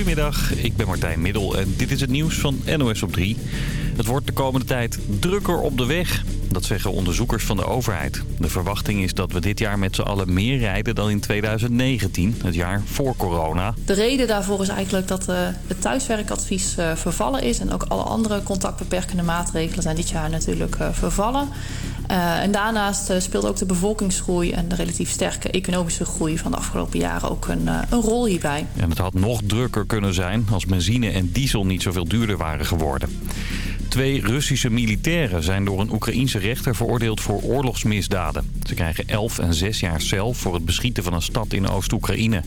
Goedemiddag, ik ben Martijn Middel en dit is het nieuws van NOS op 3. Het wordt de komende tijd drukker op de weg. Dat zeggen onderzoekers van de overheid. De verwachting is dat we dit jaar met z'n allen meer rijden dan in 2019, het jaar voor corona. De reden daarvoor is eigenlijk dat uh, het thuiswerkadvies uh, vervallen is. En ook alle andere contactbeperkende maatregelen zijn dit jaar natuurlijk uh, vervallen. Uh, en daarnaast uh, speelt ook de bevolkingsgroei en de relatief sterke economische groei van de afgelopen jaren ook een, uh, een rol hierbij. Het had nog drukker kunnen zijn als benzine en diesel niet zoveel duurder waren geworden. Twee Russische militairen zijn door een Oekraïense rechter veroordeeld voor oorlogsmisdaden. Ze krijgen 11 en 6 jaar cel voor het beschieten van een stad in Oost-Oekraïne.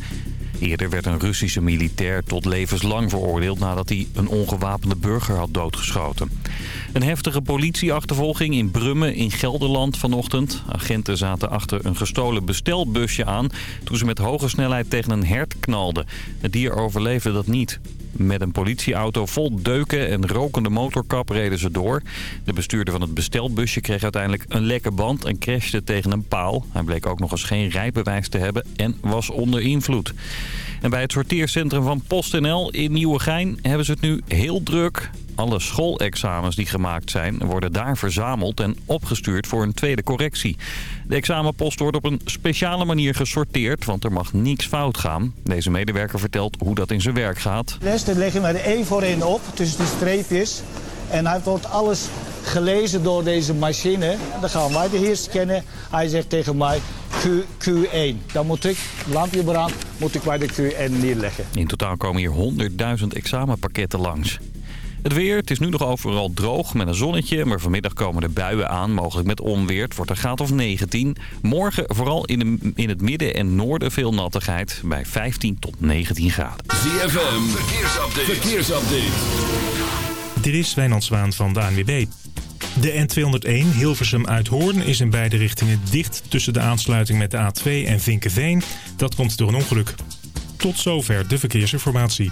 Eerder werd een Russische militair tot levenslang veroordeeld nadat hij een ongewapende burger had doodgeschoten. Een heftige politieachtervolging in Brummen in Gelderland vanochtend. Agenten zaten achter een gestolen bestelbusje aan toen ze met hoge snelheid tegen een hert knalden. Het dier overleefde dat niet. Met een politieauto vol deuken en rokende motorkap reden ze door. De bestuurder van het bestelbusje kreeg uiteindelijk een lekke band en crashte tegen een paal. Hij bleek ook nog eens geen rijbewijs te hebben en was onder invloed. En bij het sorteercentrum van PostNL in Nieuwegein hebben ze het nu heel druk. Alle schoolexamens die gemaakt zijn worden daar verzameld en opgestuurd voor een tweede correctie. De examenpost wordt op een speciale manier gesorteerd, want er mag niks fout gaan. Deze medewerker vertelt hoe dat in zijn werk gaat. De leggen we er één voor één op, tussen de streepjes. En hij wordt alles gelezen door deze machine. Dan gaan wij de hier scannen. Hij zegt tegen mij Q, Q1. Dan moet ik, lampje brand, moet ik bij de Q1 neerleggen. In totaal komen hier 100.000 examenpakketten langs. Het weer, het is nu nog overal droog met een zonnetje, maar vanmiddag komen er buien aan, mogelijk met onweer. Het wordt een graad of 19. Morgen vooral in, de, in het midden en noorden veel nattigheid, bij 15 tot 19 graden. ZFM, verkeersupdate. verkeersupdate. Dit is Wijnand Zwaan van de ANWB. De N201 Hilversum uit Hoorn is in beide richtingen dicht tussen de aansluiting met de A2 en Vinkenveen. Dat komt door een ongeluk. Tot zover de verkeersinformatie.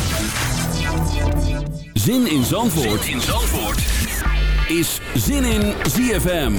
Zin in Zandvoort, zin in Zandvoort. is Zin in ZFM.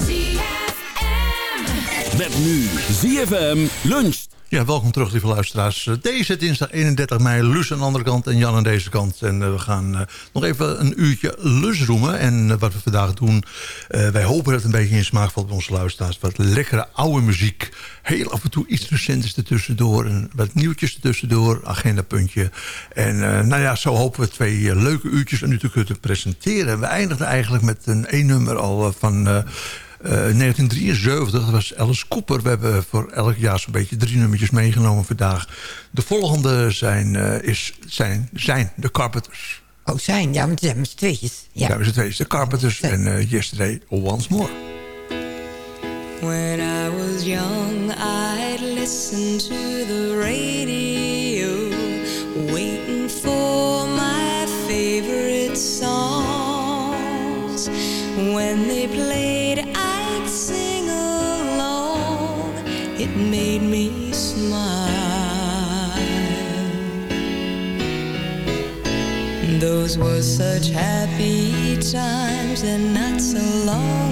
Met nu ZFM luncht. Ja, welkom terug lieve luisteraars. Deze dinsdag 31 mei, Lus aan de andere kant en Jan aan deze kant. En uh, we gaan uh, nog even een uurtje Lus roemen. En wat we vandaag doen, wij hopen dat het een beetje in smaak valt bij onze luisteraars. Wat lekkere oude muziek. Heel af en toe iets recents ertussendoor. En wat nieuwtjes ertussendoor, agendapuntje. En nou ja, zo hopen we twee leuke uurtjes aan u te kunnen presenteren. En we eindigden eigenlijk met een één nummer al van... Uh, 1973, dat was Alice Cooper. We hebben voor elk jaar zo'n beetje drie nummertjes meegenomen vandaag. De volgende zijn, uh, is, zijn, zijn de Carpenters. Oh, zijn? Ja, want ze z'n tweetjes. Ja, met z'n tweetjes. De Carpenters en uh, Yesterday Once More. When I was young, I'd listen to the radio times, and not so long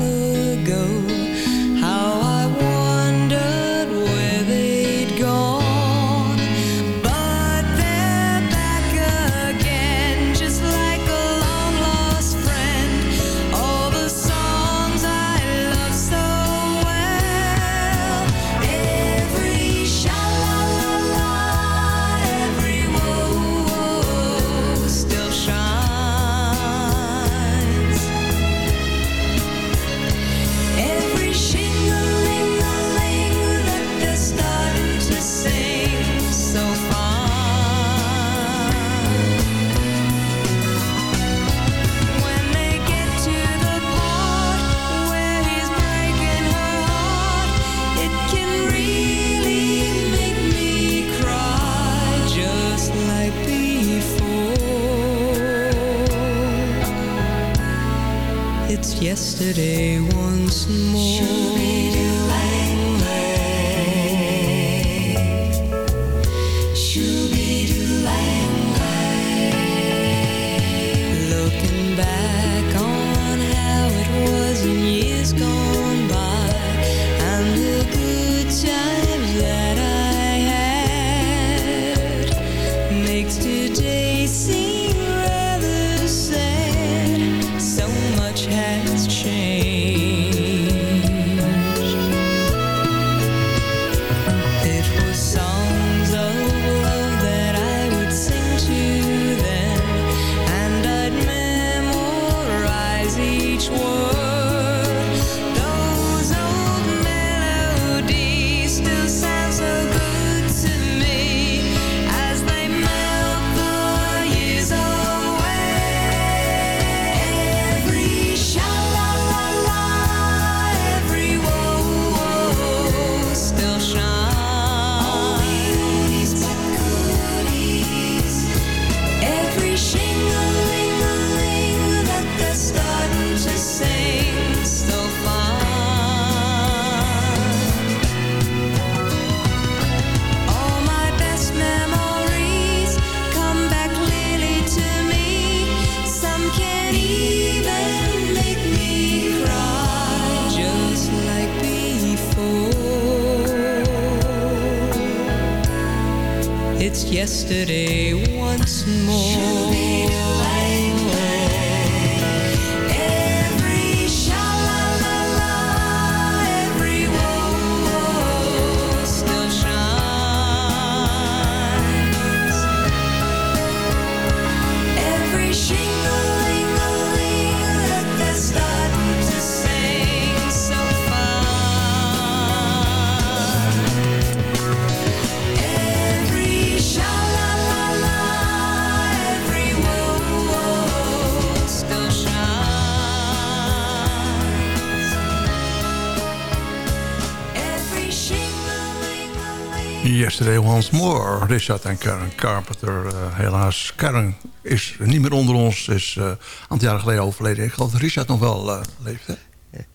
Once More, Richard en Karen Carpenter. Eh, helaas, Karen is niet meer onder ons. Is eh, een aantal jaren geleden overleden. Ik geloof dat Richard nog wel eh, leeft. Hè?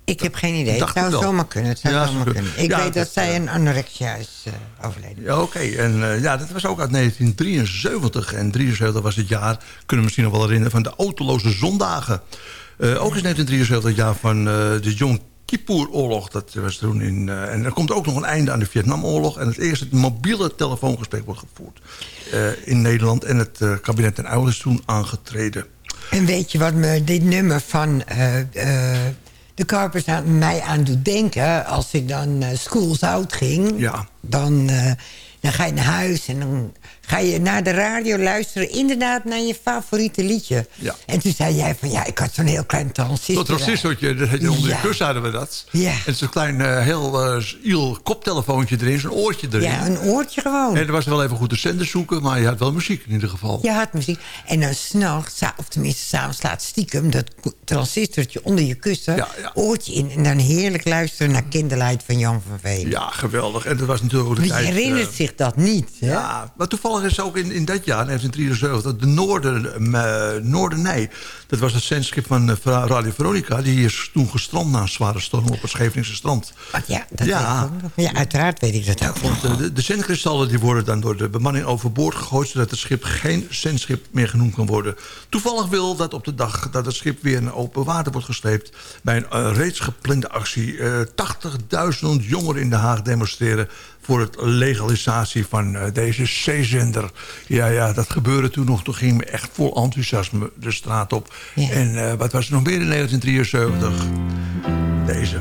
Ik heb geen idee. Het Dacht zou ik wel. zomaar kunnen. Het zou Ja, zomaar zou kunnen. Ik Ja, weet dat, zij een anorexia is overleden. Ja, oké. En ja, dat was ook uit 1973. En 73 was het jaar, kunnen we misschien nog wel herinneren... van de autoloze zondagen. Ook is 1973 het jaar van de Yom Kippur-oorlog. Dat was toen in... eh, en er komt ook nog een einde aan de Vietnamoorlog. En het eerste mobiele telefoongesprek wordt gevoerd eh, in Nederland. En het eh, kabinet ten Uyl is toen aangetreden. En weet je wat me dit nummer van de Carpers aan mij aan doet denken? Als ik dan schools out ging, Ja. dan, dan ga je naar huis en dan ga je naar de radio luisteren. Inderdaad naar je favoriete liedje. Ja. En toen zei jij van ja, ik had zo'n heel klein transistor. Dat transistortje, dat je onder Ja. je kus hadden we dat. Ja. En zo'n klein, eh, heel eh, iel koptelefoontje erin, zo'n oortje erin. Ja, een oortje gewoon. En er was wel even goed de zender zoeken, maar je had wel muziek in ieder geval. Je had muziek. En dan s'nachts, of tenminste s'avonds laat stiekem... dat transistortje onder je kussen, Ja, ja. oortje in... en dan heerlijk luisteren naar Kinderlight van Jan van Veen. Ja, geweldig. En dat was natuurlijk ook de Wie tijd... herinnert eh, zich dat niet? Hè? Ja, maar toevallig is ook in, in dat jaar, 1973, de Noorden, uh, Noordernij. Dat was het zendschip van Fra- Radio Veronica. Die is toen gestrand na een zware storm op het Scheveningse strand. Want ja, dat Ja. weet ik ja, uiteraard weet ik dat ook. Want eh, de, de zendkristallen die worden dan door de bemanning overboord gegooid... zodat het schip geen zendschip meer genoemd kan worden. Toevallig wil dat op de dag dat het schip weer naar open water wordt gesleept... bij een reeds geplande actie eh 80.000 jongeren in Den Haag demonstreren... voor het legalisatie van eh, deze zeezender. Ja, ja, dat gebeurde toen nog. Toen gingen we echt vol enthousiasme de straat op. Ja. En eh, wat was er nog meer in 1973? Deze.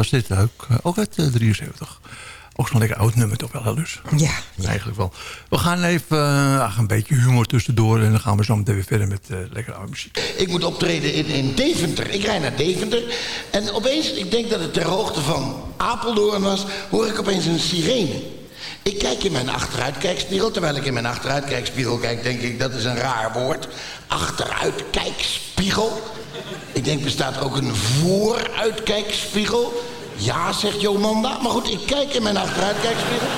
Was dit ook. eh, Ook uit eh, 73. Ook zo'n lekker oud nummer toch wel, Lus? Ja, Eigenlijk wel. We gaan even eh, ach, een beetje humor tussendoor. En dan gaan we zo meteen weer verder met eh lekker oude muziek. Ik moet optreden in, in Deventer. Ik rijd naar Deventer. En opeens, ik denk dat het ter hoogte van Apeldoorn was... hoor ik opeens een sirene. Ik kijk in mijn achteruitkijkspiegel. Terwijl ik in mijn achteruitkijkspiegel kijk, denk ik... dat is een raar woord. Achteruitkijkspiegel. Ik denk, bestaat er ook een vooruitkijkspiegel? Ja, zegt Jomanda. Maar goed, ik kijk in mijn achteruitkijkspiegel.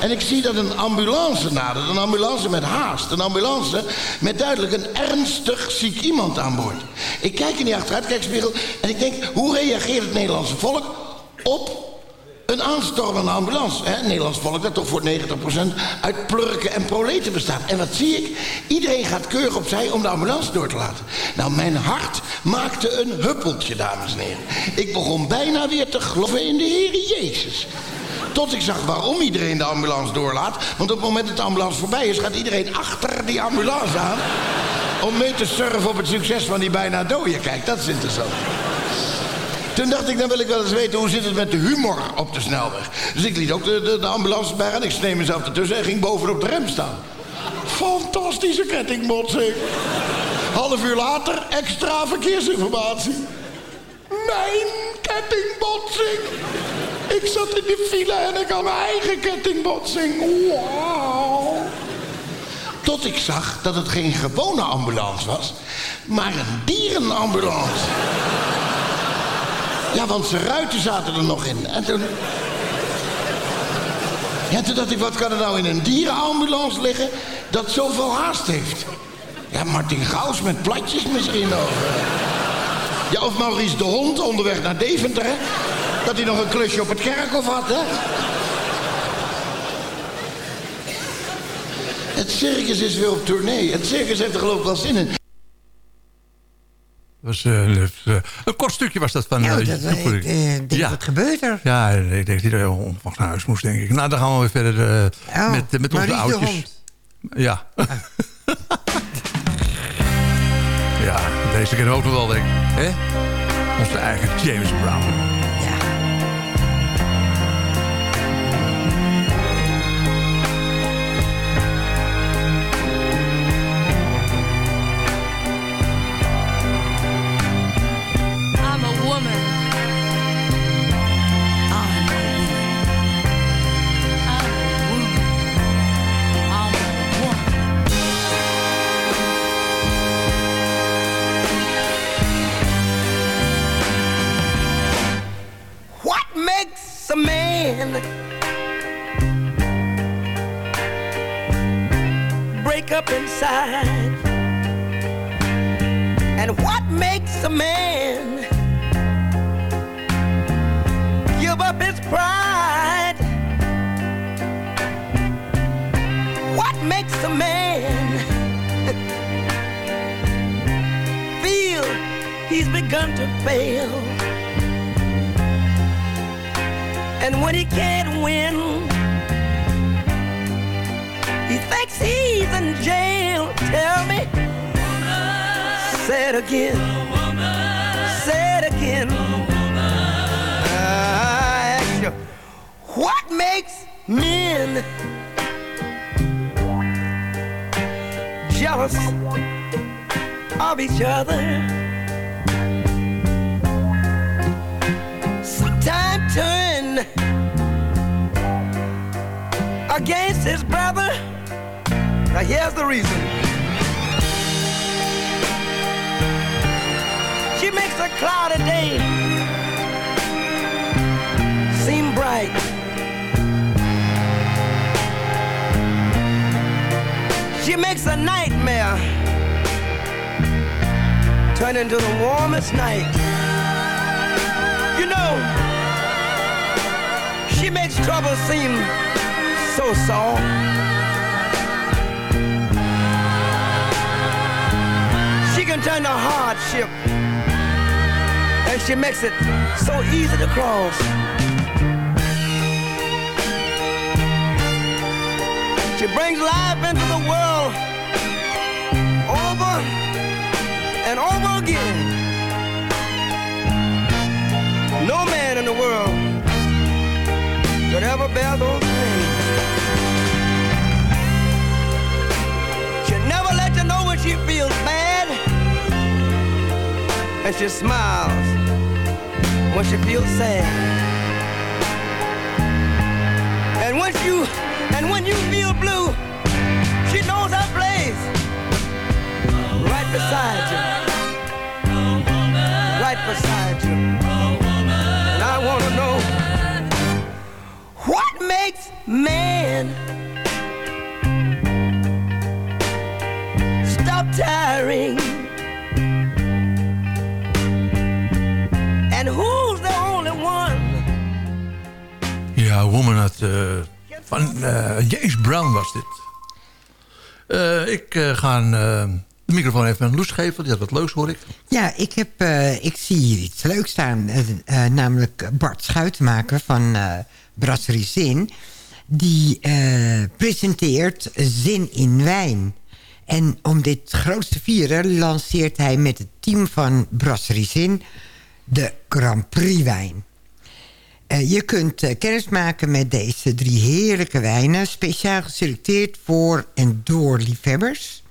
En ik zie dat een ambulance nadert. Een ambulance met haast. Een ambulance met duidelijk een ernstig ziek iemand aan boord. Ik kijk in die achteruitkijkspiegel en ik denk... hoe reageert het Nederlandse volk op een aanstormende ambulance. Hè? Het Nederlands volk dat toch voor 90% uit plurken en proleten bestaat. En wat zie ik? Iedereen gaat keurig opzij om de ambulance door te laten. Nou, mijn hart maakte een huppeltje, dames en heren. Ik begon bijna weer te geloven in de Heer Jezus. Tot ik zag waarom iedereen de ambulance doorlaat. Want op het moment dat de ambulance voorbij is... gaat iedereen achter die ambulance aan... om mee te surfen op het succes van die bijna dode. Kijk, dat is interessant. Toen dacht ik, dan wil ik wel eens weten hoe zit het met de humor op de snelweg. Dus ik liet ook de, de, ambulance bij gaan. Ik sneed mezelf ertussen en ging bovenop de rem staan. Fantastische kettingbotsing. Half uur later, extra verkeersinformatie. Mijn kettingbotsing. Ik zat in de file en ik had mijn eigen kettingbotsing. Wauw. Tot ik zag dat het geen gewone ambulance was, maar een dierenambulance. Ja, want zijn ruiten zaten er nog in. En toen... Ja, toen dacht ik, wat kan er nou in een dierenambulance liggen... dat zoveel haast heeft? Ja, Martin Gauws met platjes misschien nog. Ja, of Maurice de Hond onderweg naar Deventer, hè? Dat hij nog een klusje op het kerkhof had, hè? Het circus is weer op tournee. Het circus heeft er geloof ik wel zin in. Was, eh, eh, een kort stukje was dat van... Nou, eh, dat, Joep voor ik de- denk, wat gebeurt er? Ja, ik denk dat iedereen onverwacht naar huis moest, denk ik. Nou, dan gaan we weer verder Oh, met, met onze oudjes. Ja. ja, deze kennen we ook nog wel, denk ik. Hè? Onze eigen James Brown. Inside? And what makes a man give up his pride? What makes a man feel he's begun to fail. And when he can't win, he thinks he's in jail. Tell me, say it again, say it again. I ask you, what makes men jealous of each other? Sometime turn against his brother. Now here's the reason. Cloudy day seem bright. She makes a nightmare turn into the warmest night. You know, she makes trouble seem so soft. She can turn the hardship, and she makes it so easy to cross. She brings life into the world over and over again. No man in the world could ever bear those pains. She never lets you know when she feels bad, and she smiles when she feels sad. And once you and when you feel blue, she knows that place right beside you. Right beside you. And I want to know what makes man stop tiring? Woman uit, eh, van eh, James Brown was dit. Eh, ik ga de microfoon even aan Loes geven. Die had wat leuks, hoor ik. Ja, ik, heb, ik zie hier iets leuks staan. Namelijk Bart Schuitenmaker van Brasserie Zin. Die presenteert Zin in Wijn. En om dit groot te vieren lanceert hij met het team van Brasserie Zin... de Grand Prix wijn. Eh, je kunt eh, kennis maken met deze drie heerlijke wijnen... speciaal geselecteerd voor en door liefhebbers...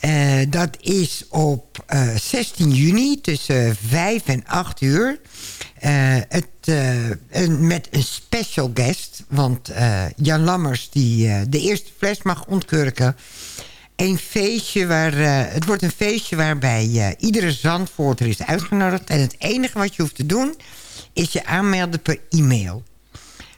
Eh, dat is op eh, 16 juni tussen 5 en 8 uur. Het, met een special guest. Want Jan Lammers die de eerste fles mag ontkurken. Een feestje waar, het wordt een feestje waarbij iedere Zandvoorter is uitgenodigd. En het enige wat je hoeft te doen is je aanmelden per e-mail.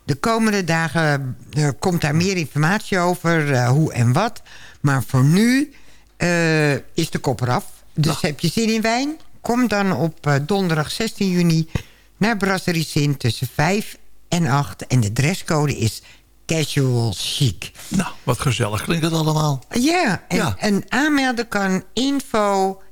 De komende dagen eh, komt daar meer informatie over, eh, hoe en wat. Maar voor nu eh, is de kop eraf. Dus heb je zin in wijn? Kom dan op eh, donderdag 16 juni naar Brasserie Zin tussen 5 en 8. En de dresscode is casual chic. Nou, wat gezellig klinkt het allemaal. Ja, en, Ja. en aanmelden kan info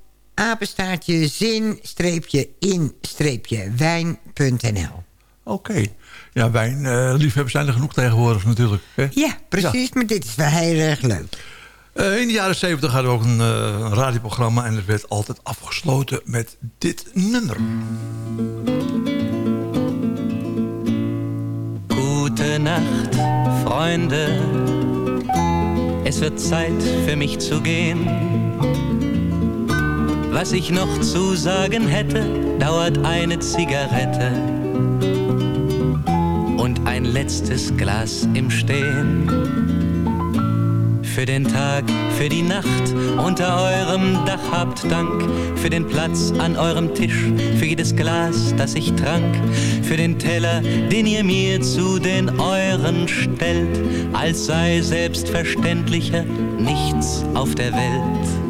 apenstaartje zin-in-wijn.nl. Oké. Ja, wijnliefhebbers zijn er genoeg tegenwoordig natuurlijk. Hè? Ja, precies, maar dit is wel heel erg leuk. Eh, in de jaren 70 hadden we ook een, eh, radioprogramma... en het werd altijd afgesloten met dit nummer. Gute Nacht, Freunde. Es wird Zeit für mich zu gehen. Was ich noch zu sagen hätte, dauert eine Zigarette und ein letztes Glas im Stehen. Für den Tag, für die Nacht unter eurem Dach habt Dank. Für den Platz an eurem Tisch, für jedes Glas, das ich trank. Für den Teller, den ihr mir zu den euren stellt. Als sei selbstverständlicher nichts auf der Welt.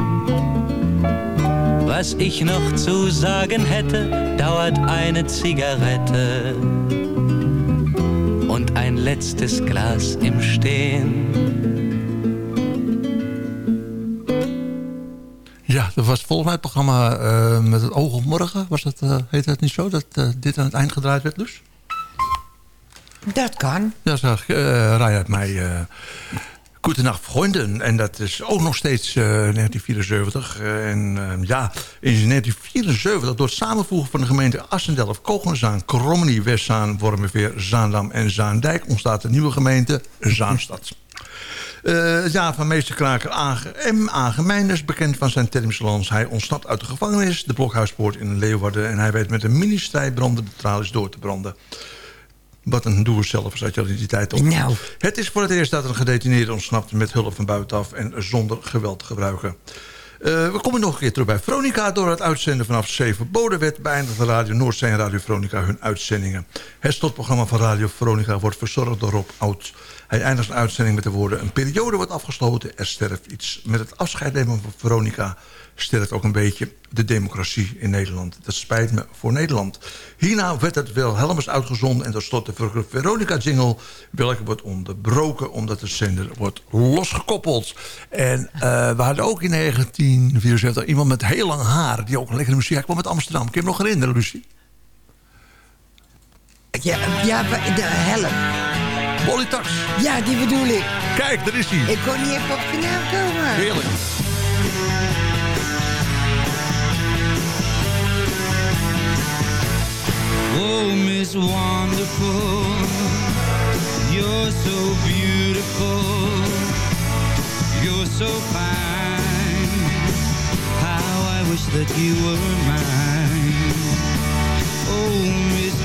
Was ich noch zu sagen hätte, dauert eine Zigarette und ein letztes Glas im Stehen. Ja, dat was volgens mij het programma eh, met het oog op morgen. Was dat, eh, heet dat niet zo, dat eh, dit aan het eind gedraaid werd, dus? Dat kan. Ja, zag uh, uit mij. Eh Goedenacht, vrienden. En dat is ook nog steeds eh, 1974. Eh, en eh, ja, in 1974, door het samenvoegen van de gemeenten Assendelft, Kogenzaan, Krommenie, Westzaan, Wormerveer, Zaandam en Zaandijk... ontstaat de nieuwe gemeente Zaanstad. Eh, ja, van meester Kraker Age M. Agemeinders, bekend van zijn termslans. Hij ontsnapt uit de gevangenis, de blokhuispoort in Leeuwarden... en hij weet met een mini-strijdbrander de tralies door te branden. Wat een doer zelf zat je al in die tijd op. Nou. Het is voor het eerst dat een gedetineerde ontsnapt met hulp van buitenaf... en zonder geweld te gebruiken. Eh, we komen nog een keer terug bij Veronica. Door het uitzenden vanaf 7 Bodewet beëindigde Radio Noordzee en Radio Veronica hun uitzendingen. Het slotprogramma van Radio Veronica wordt verzorgd door Rob Oud. Hij eindigt zijn uitzending met de woorden... een periode wordt afgesloten, er sterft iets. Met het afscheid nemen van Veronica sterft ook een beetje de democratie in Nederland. Dat spijt me voor Nederland. Hierna werd het Wilhelmus uitgezonden... en tot slot de Veronica-jingle... welke wordt onderbroken omdat de zender wordt losgekoppeld. En uh, we hadden ook in 1974 iemand met heel lang haar... die ook een lekkere muziek... Kwam met Amsterdam. Kun je hem nog herinneren, Lucie? Ja, ja de helm. Bolly Tax. Ja, die bedoel ik. Kijk, daar is hij. Ik kon niet even op de naam komen. Heerlijk. Oh, Miss Wonderful, you're so beautiful, you're so fine. How I wish that you were mine. Oh, Miss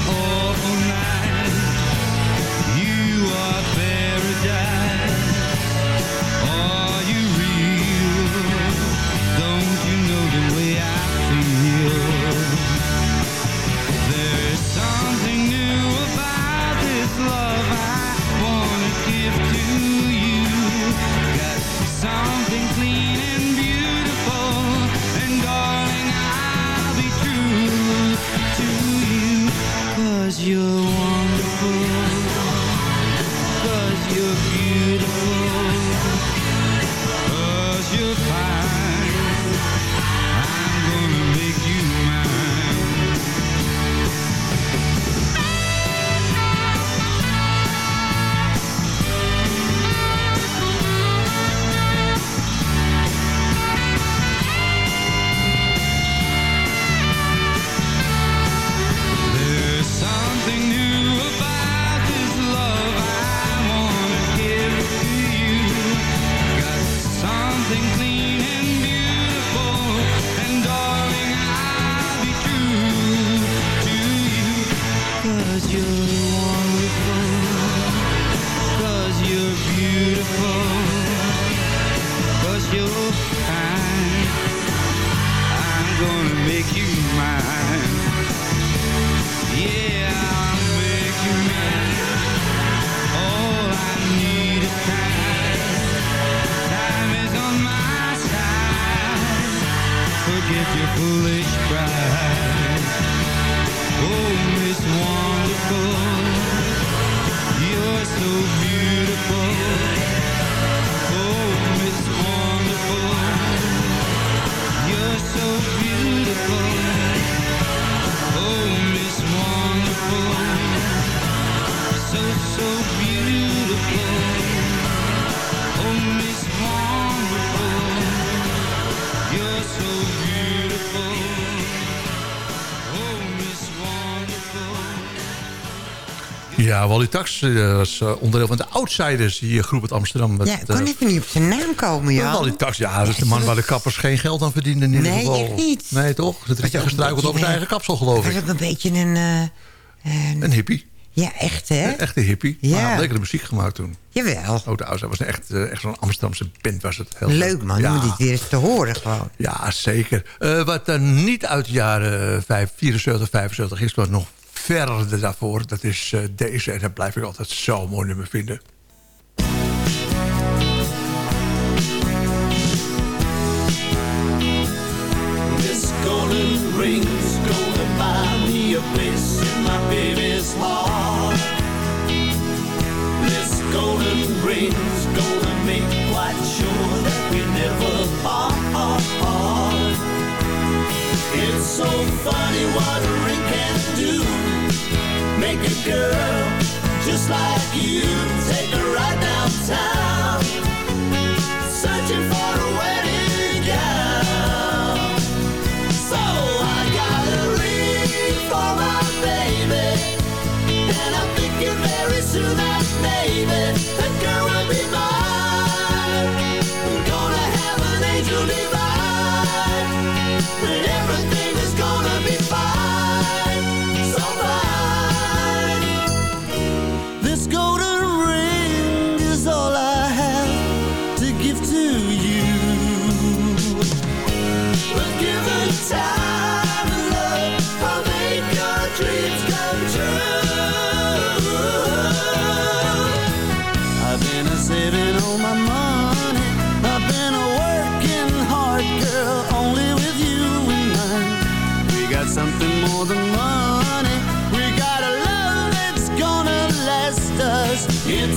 forget your foolish pride. Oh, Miss Wonderful, you're so beautiful. Oh, Miss Wonderful, you're so beautiful. Oh, Miss Wonderful, so, so beautiful. Ja, Wally Tax eh, was eh, onderdeel van de Outsiders, die eh, groep uit Amsterdam. Met, Ja, ik kon even niet op zijn naam komen, Ja. Wally Tax, ja, dat is de man waar de kappers geen geld aan verdienden in ieder Nee, geval. echt niet. Nee, toch? Heeft ook gestruikeld een over zijn eigen kapsel, geloof was ik. ook een beetje een... een- Een hippie. ja, echt, hè? Een echte hippie. Ja. Maar hij had lekkere muziek gemaakt toen. Jawel. Oh, de was een echt, echt zo'n Amsterdamse band was het. Heel Leuk, man. Ja. Moet dit weer eens te horen, gewoon. Ja, zeker. Wat dan niet uit de jaren 5, 74, 75 is, maar nog verder daarvoor. Dat is eh, deze. En dat blijf ik altijd zo mooi nummer vinden. This golden ring's gonna buy me a place in my baby's heart. This golden ring's gonna make quite sure that we never part. It's so funny what girl just like you take her right downtown. Searching for a wedding gown. So I got a ring for my baby. And I'm thinking very soon that girl will be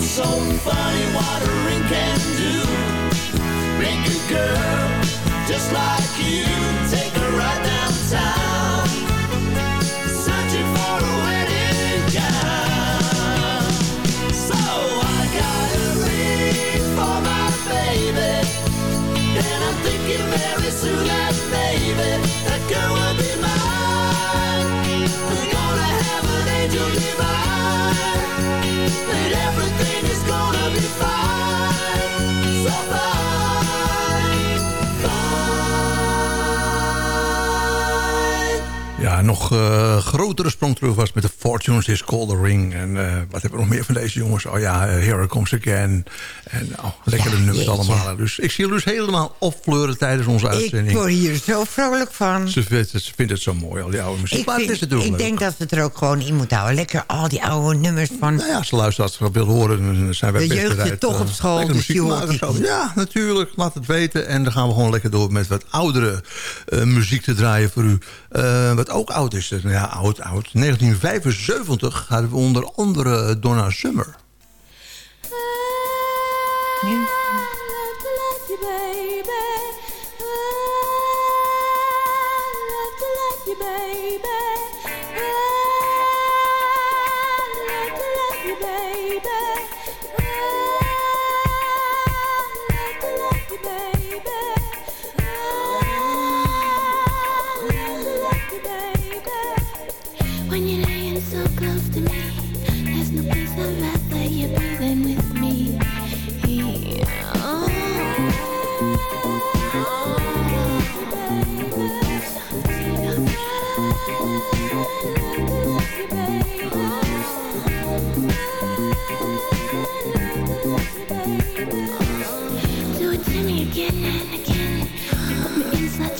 so funny what a ring can do. Make a girl just like you. Take her right downtown. Searching for a wedding gown. So I got a ring for my baby. And I'm thinking very soon that maybe that girl will be mine. We're gonna have an angel divine. And everything is gonna be fine. So fine, Ja, nog eh, grotere sprong terug was met de Fortunes is Called the Ring. En eh, wat hebben we nog meer van deze jongens? Oh ja, eh, Here It Comes Again. En oh, lekkere nummers jeetje. allemaal. Dus ik zie jullie dus helemaal opfleuren tijdens onze Ik uitzending. word hier zo vrolijk van. Ze vindt, het, ze vindt het zo mooi, al die oude muziek. Ik, maar het vind- is natuurlijk ik leuk. denk dat we het er ook gewoon in moeten houden. Lekker al die oude nummers van... Nou ja, als de luisteraars het wil horen, dan zijn wij De jeugd zit toch op school, dus muziek maken. Ja, natuurlijk. Laat het weten. En dan gaan we gewoon lekker door met wat oudere muziek te draaien voor u. Wat ook oud is. Nou Ja, oud, oud. 1975 hadden we onder andere Donna Summer.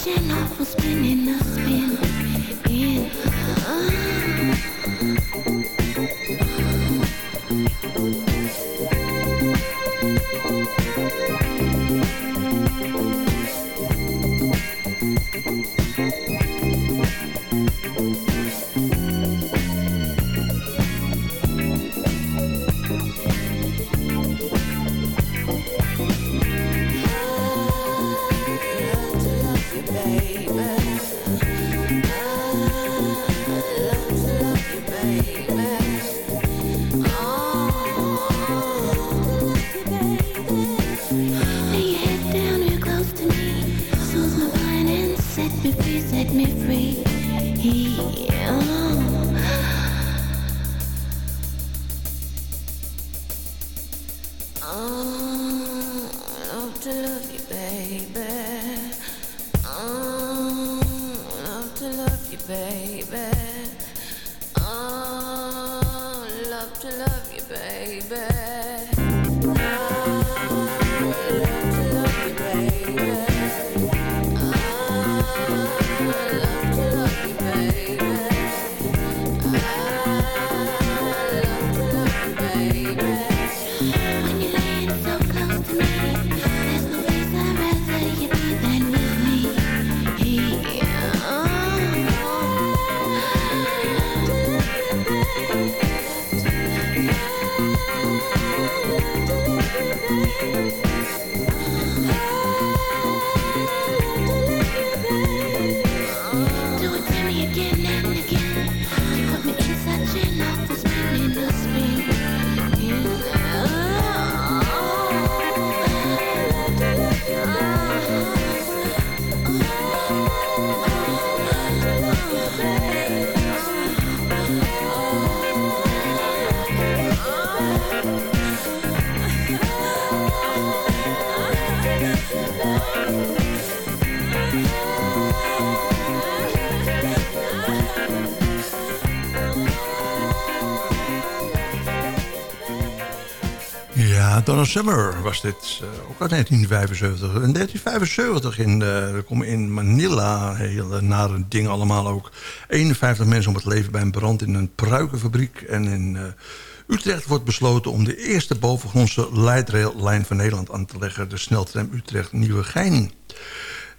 Me in such an awful spin in a spin. Baby. Ja, Summer was dit, eh, ook uit 1975. In 1975 in, eh, komen in Manila, hele nare dingen allemaal ook... 51 mensen om het leven bij een brand in een pruikenfabriek. En in eh, Utrecht wordt besloten om de eerste bovengrondse leidraillijn van Nederland aan te leggen. De sneltram Utrecht-Nieuwegein.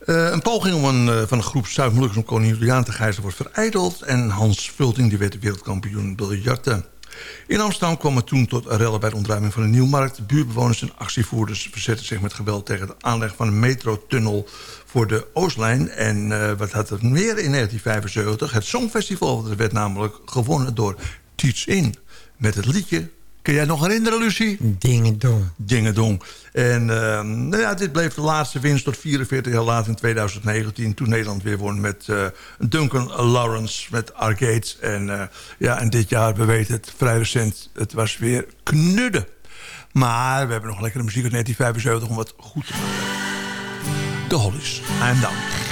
Eh, een poging om van een groep Zuid-Molukkers om koning Juliaan te gijzen wordt vereideld. En Hans Vulting die werd wereldkampioen biljarten. In Amsterdam kwam het toen tot rellen bij de ontruiming van de Nieuwmarkt. Buurbewoners en actievoerders verzetten zich met geweld... tegen de aanleg van een metrotunnel voor de Oostlijn. En eh, wat had het meer in 1975? Het Songfestival werd namelijk gewonnen door Teach In. Met het liedje... Kun jij nog herinneren, Lucie? Dingedong. Dingedong. En eh, nou ja, dit bleef de laatste winst tot 44 jaar later in 2019... toen Nederland weer won met eh, Duncan Lawrence met Arcades. En, eh, ja, en dit jaar, we weten het, vrij recent, het was weer knudden. Maar we hebben nog lekkere muziek uit 1975 om wat goed te maken. De Hollies, I'm down.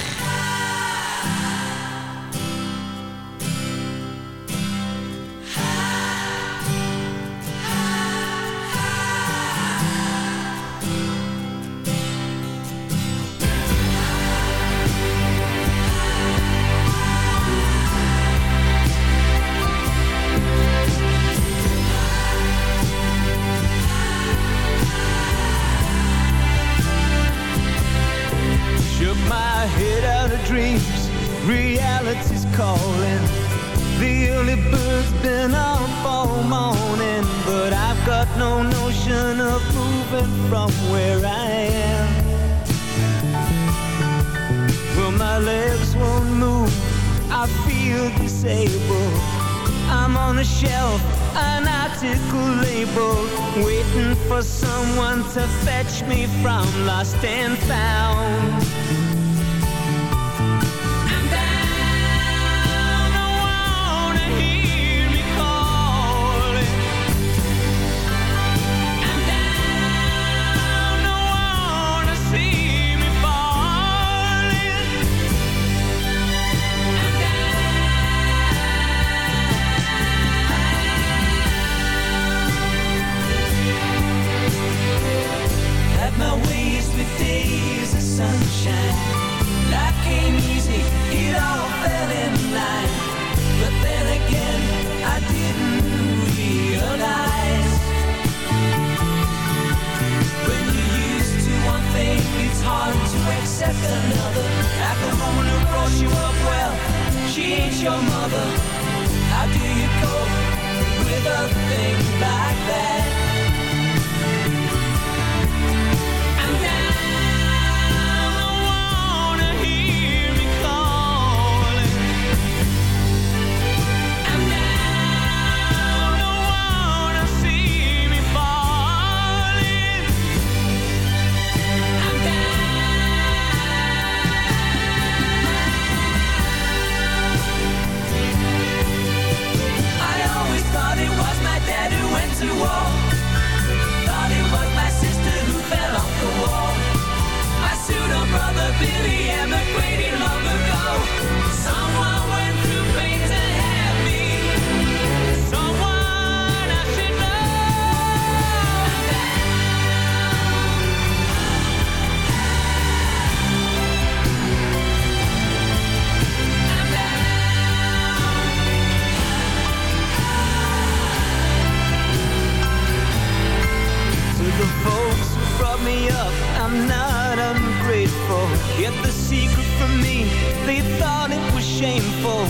They thought it was shameful.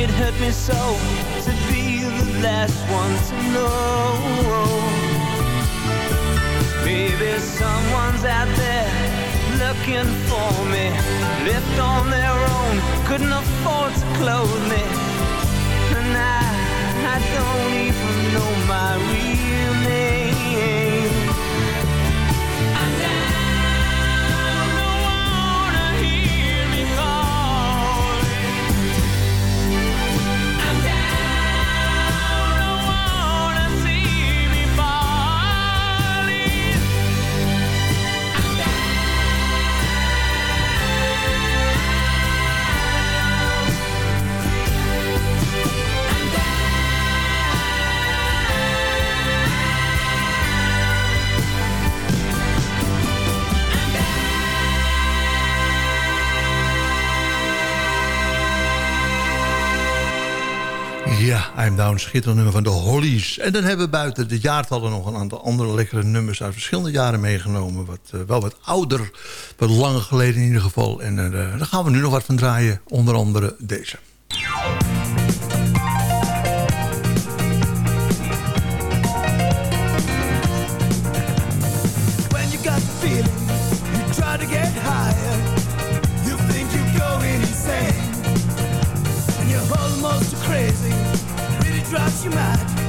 It hurt me so to be the last one to know. Maybe someone's out there looking for me. Left on their own, couldn't afford to clothe me. And I, I don't even know my real I'm Down, schitterend nummer van de Hollies. En dan hebben we buiten dit jaartallen nog een aantal andere lekkere nummers... uit verschillende jaren meegenomen. Wat, eh, wel wat ouder, wat langer geleden in ieder geval. En eh, daar gaan we nu nog wat van draaien. Onder andere deze. you might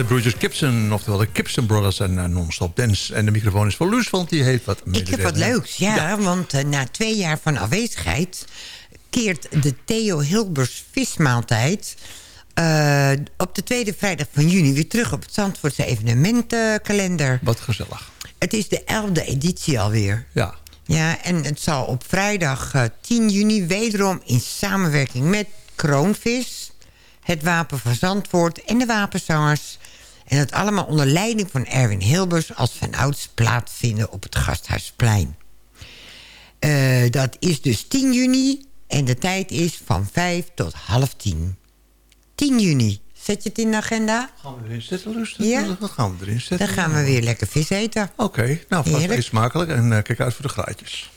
de broertjes Gibson, oftewel de Gibson Brothers en uh, Non-Stop Dance. En de microfoon is voor Luus, want die heeft wat Ik heb wat leuks, ja. Want uh, na twee jaar van afwezigheid... keert de Theo Hilbers vismaaltijd... Uh, op de tweede vrijdag van juni weer terug op het Zandvoortse evenementenkalender. Wat gezellig. Het is de elfde editie alweer. Ja. Ja, en het zal op vrijdag uh, 10 juni wederom in samenwerking met Kroonvis... het Wapen van Zandvoort en de Wapenzangers... en het allemaal onder leiding van Erwin Hilbers... als vanouds plaatsvinden op het Gasthuisplein. Uh, dat is dus 10 juni en de tijd is van 5 tot half 10. 10 juni. Zet je het in de agenda? Gaan we erin zetten, Lust? Ja? Wat gaan we erin zetten? Dan gaan we weer lekker vis eten. Oké, okay, nou vast smakelijk. En uh, kijk uit voor de graadjes.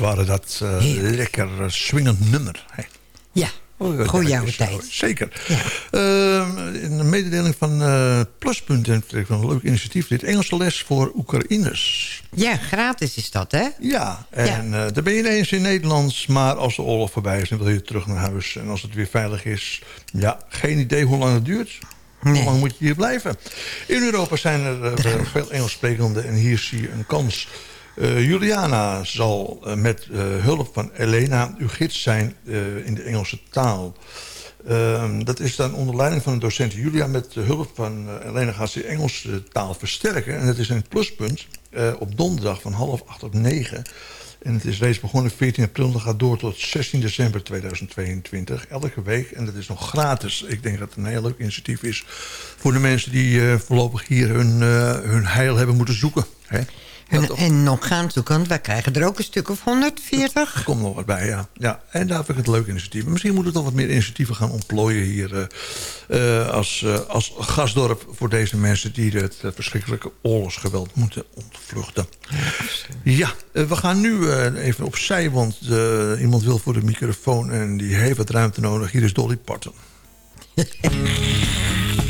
Waren dat eh, lekker swingend nummer. Hè. Ja, Oh, goeie ja, oude zo, tijd. Zeker. Eh, in een mededeling van eh, Pluspunt, van een leuk initiatief, dit Engelse les voor Oekraïners. Ja, gratis is dat, hè? Ja, en eh daar ben je ineens in Nederlands, maar als de oorlog voorbij is, dan wil je terug naar huis. En als het weer veilig is, ja, geen idee hoe lang het duurt. Hoe lang moet je hier blijven? In Europa zijn er veel Engels sprekende en hier zie je een kans. Eh, Juliana zal eh, met eh, hulp van Elena uw gids zijn in de Engelse taal. Ehm, dat is dan onder leiding van een docent Julia. Met de hulp van Elena gaat ze de Engelse taal versterken. En het is een pluspunt op donderdag van half acht tot negen. En het is reeds begonnen 14 april. en gaat door tot 16 december 2022. Elke week. En dat is nog gratis. Ik denk dat het een heel leuk initiatief is. Voor de mensen die voorlopig hier hun, hun heil hebben moeten zoeken. Hè? En, en nog gaan zoeken, want wij krijgen er ook een stuk of 140. Er komt nog wat bij, ja. ja. En daar vind ik het leuk initiatief. Misschien moeten we toch wat meer initiatieven gaan ontplooien hier... eh, eh, als, eh, als gastdorp voor deze mensen... die het verschrikkelijke oorlogsgeweld moeten ontvluchten. Ja, we gaan nu even opzij, want iemand wil voor de microfoon... en die heeft wat ruimte nodig. Hier is Dolly Parton.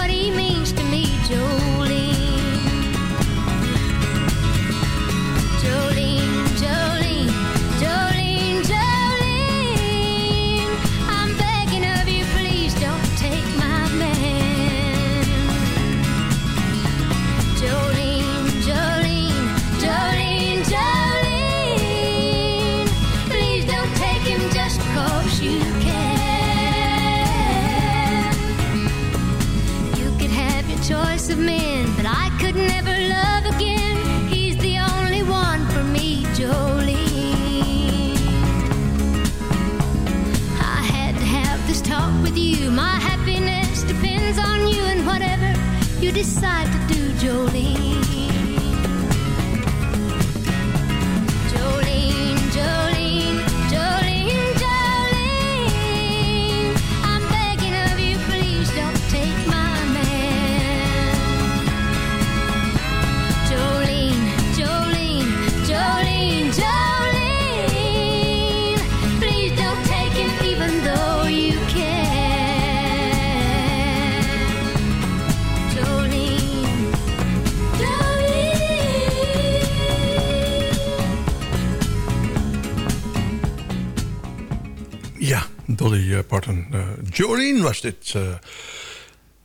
Was dit. eh,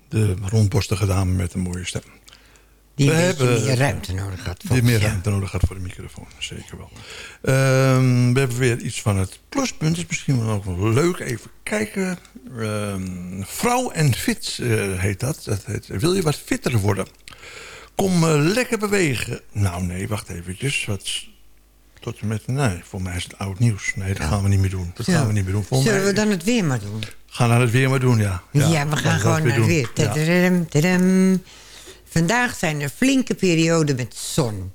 de rondborstige dame met een mooie stem. Die een beetje meer ruimte nodig had, Die meer ruimte nodig had voor de microfoon, zeker wel. Ehm, we hebben weer iets van het pluspunt. Dat is misschien wel leuk. Even kijken. Ehm, vrouw en fit eh, heet dat. dat heet, wil je wat fitter worden? Kom eh, lekker bewegen. Nou nee, wacht eventjes. Wat, tot en met, nee, voor mij is het oud nieuws. Nee, dat gaan we niet meer doen. Dat gaan we niet meer doen. Zullen mij- we dan het weer maar doen? Gaan naar het weer maar doen, ja. Ja, we gaan gewoon naar het weer. Vandaag zijn er flinke perioden met zon.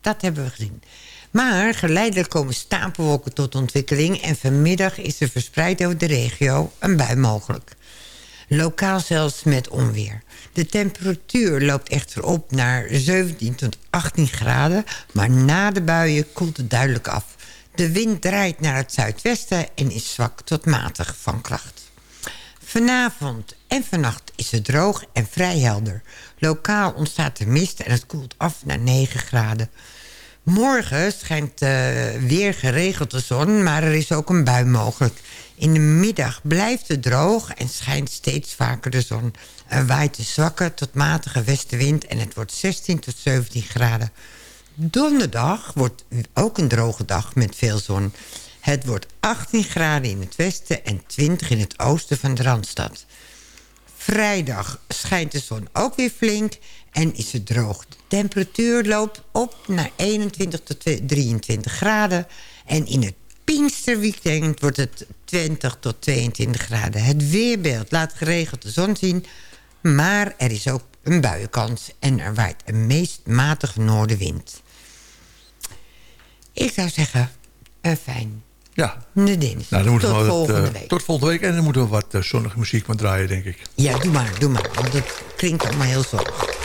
Dat hebben we gezien. Maar geleidelijk komen stapelwolken tot ontwikkeling... en vanmiddag is er verspreid over de regio een bui mogelijk. Lokaal zelfs met onweer. De temperatuur loopt echter op naar 17 tot 18 graden... maar na de buien koelt het duidelijk af. De wind draait naar het zuidwesten en is zwak tot matig van kracht. Vanavond en vannacht is het droog en vrij helder. Lokaal ontstaat er mist en het koelt af naar 9 graden. Morgen schijnt uh, weer geregeld de zon, maar er is ook een bui mogelijk. In de middag blijft het droog en schijnt steeds vaker de zon. Er waait een zwakke tot matige westenwind en het wordt 16 tot 17 graden. Donderdag wordt ook een droge dag met veel zon. Het wordt 18 graden in het westen en 20 in het oosten van de Randstad. Vrijdag schijnt de zon ook weer flink en is het droog. De temperatuur loopt op naar 21 tot 23 graden. En in het Pinksterweekend wordt het 20 tot 22 graden. Het weerbeeld laat geregeld de zon zien... maar er is ook een buienkans en er waait een meest matige noordenwind. Ik zou zeggen, een fijn ja. dinsdag. Nou, dan moeten tot we volgende wat, uh, week. Tot volgende week. En dan moeten we wat uh, zonnige muziek maar draaien, denk ik. Ja, doe maar, doe maar. Want het klinkt allemaal heel zonnig.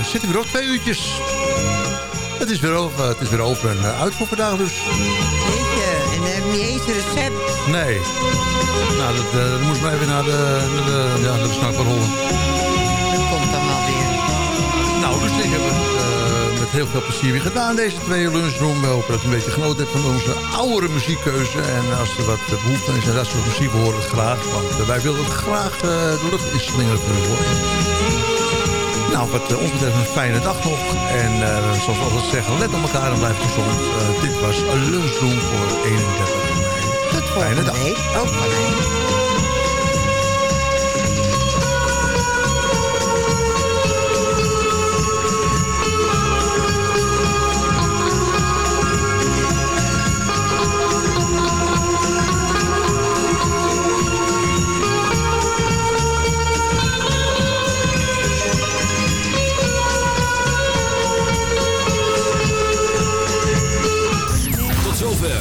Het eh, zit er weer op. Twee uurtjes. Het is weer over, het is weer open en uh, uit voor vandaag dus. Jeetje, en dan heb ik niet eens een recept. Nee. Nou, dat, uh, dan moest maar even naar de, naar de, ja, naar de snackbarrol. Dat komt dan wel weer. Nou, dus ik heb het uh, met heel veel plezier weer gedaan, deze twee lunchroom. We hopen dat u een beetje genoten hebt van onze oudere muziekkeuze. En als er wat behoefte is aan dat soort muziek, we horen het graag. Want wij willen graag uh, de lucht inslingeren voor horen. Nou, wat ons betreft een fijne dag nog. En uh, zoals we altijd zeggen, let op elkaar en blijf gezond. Uh, dit was een lunchroom voor 31 mei. Tot fijne dag. Week. Ook van mij.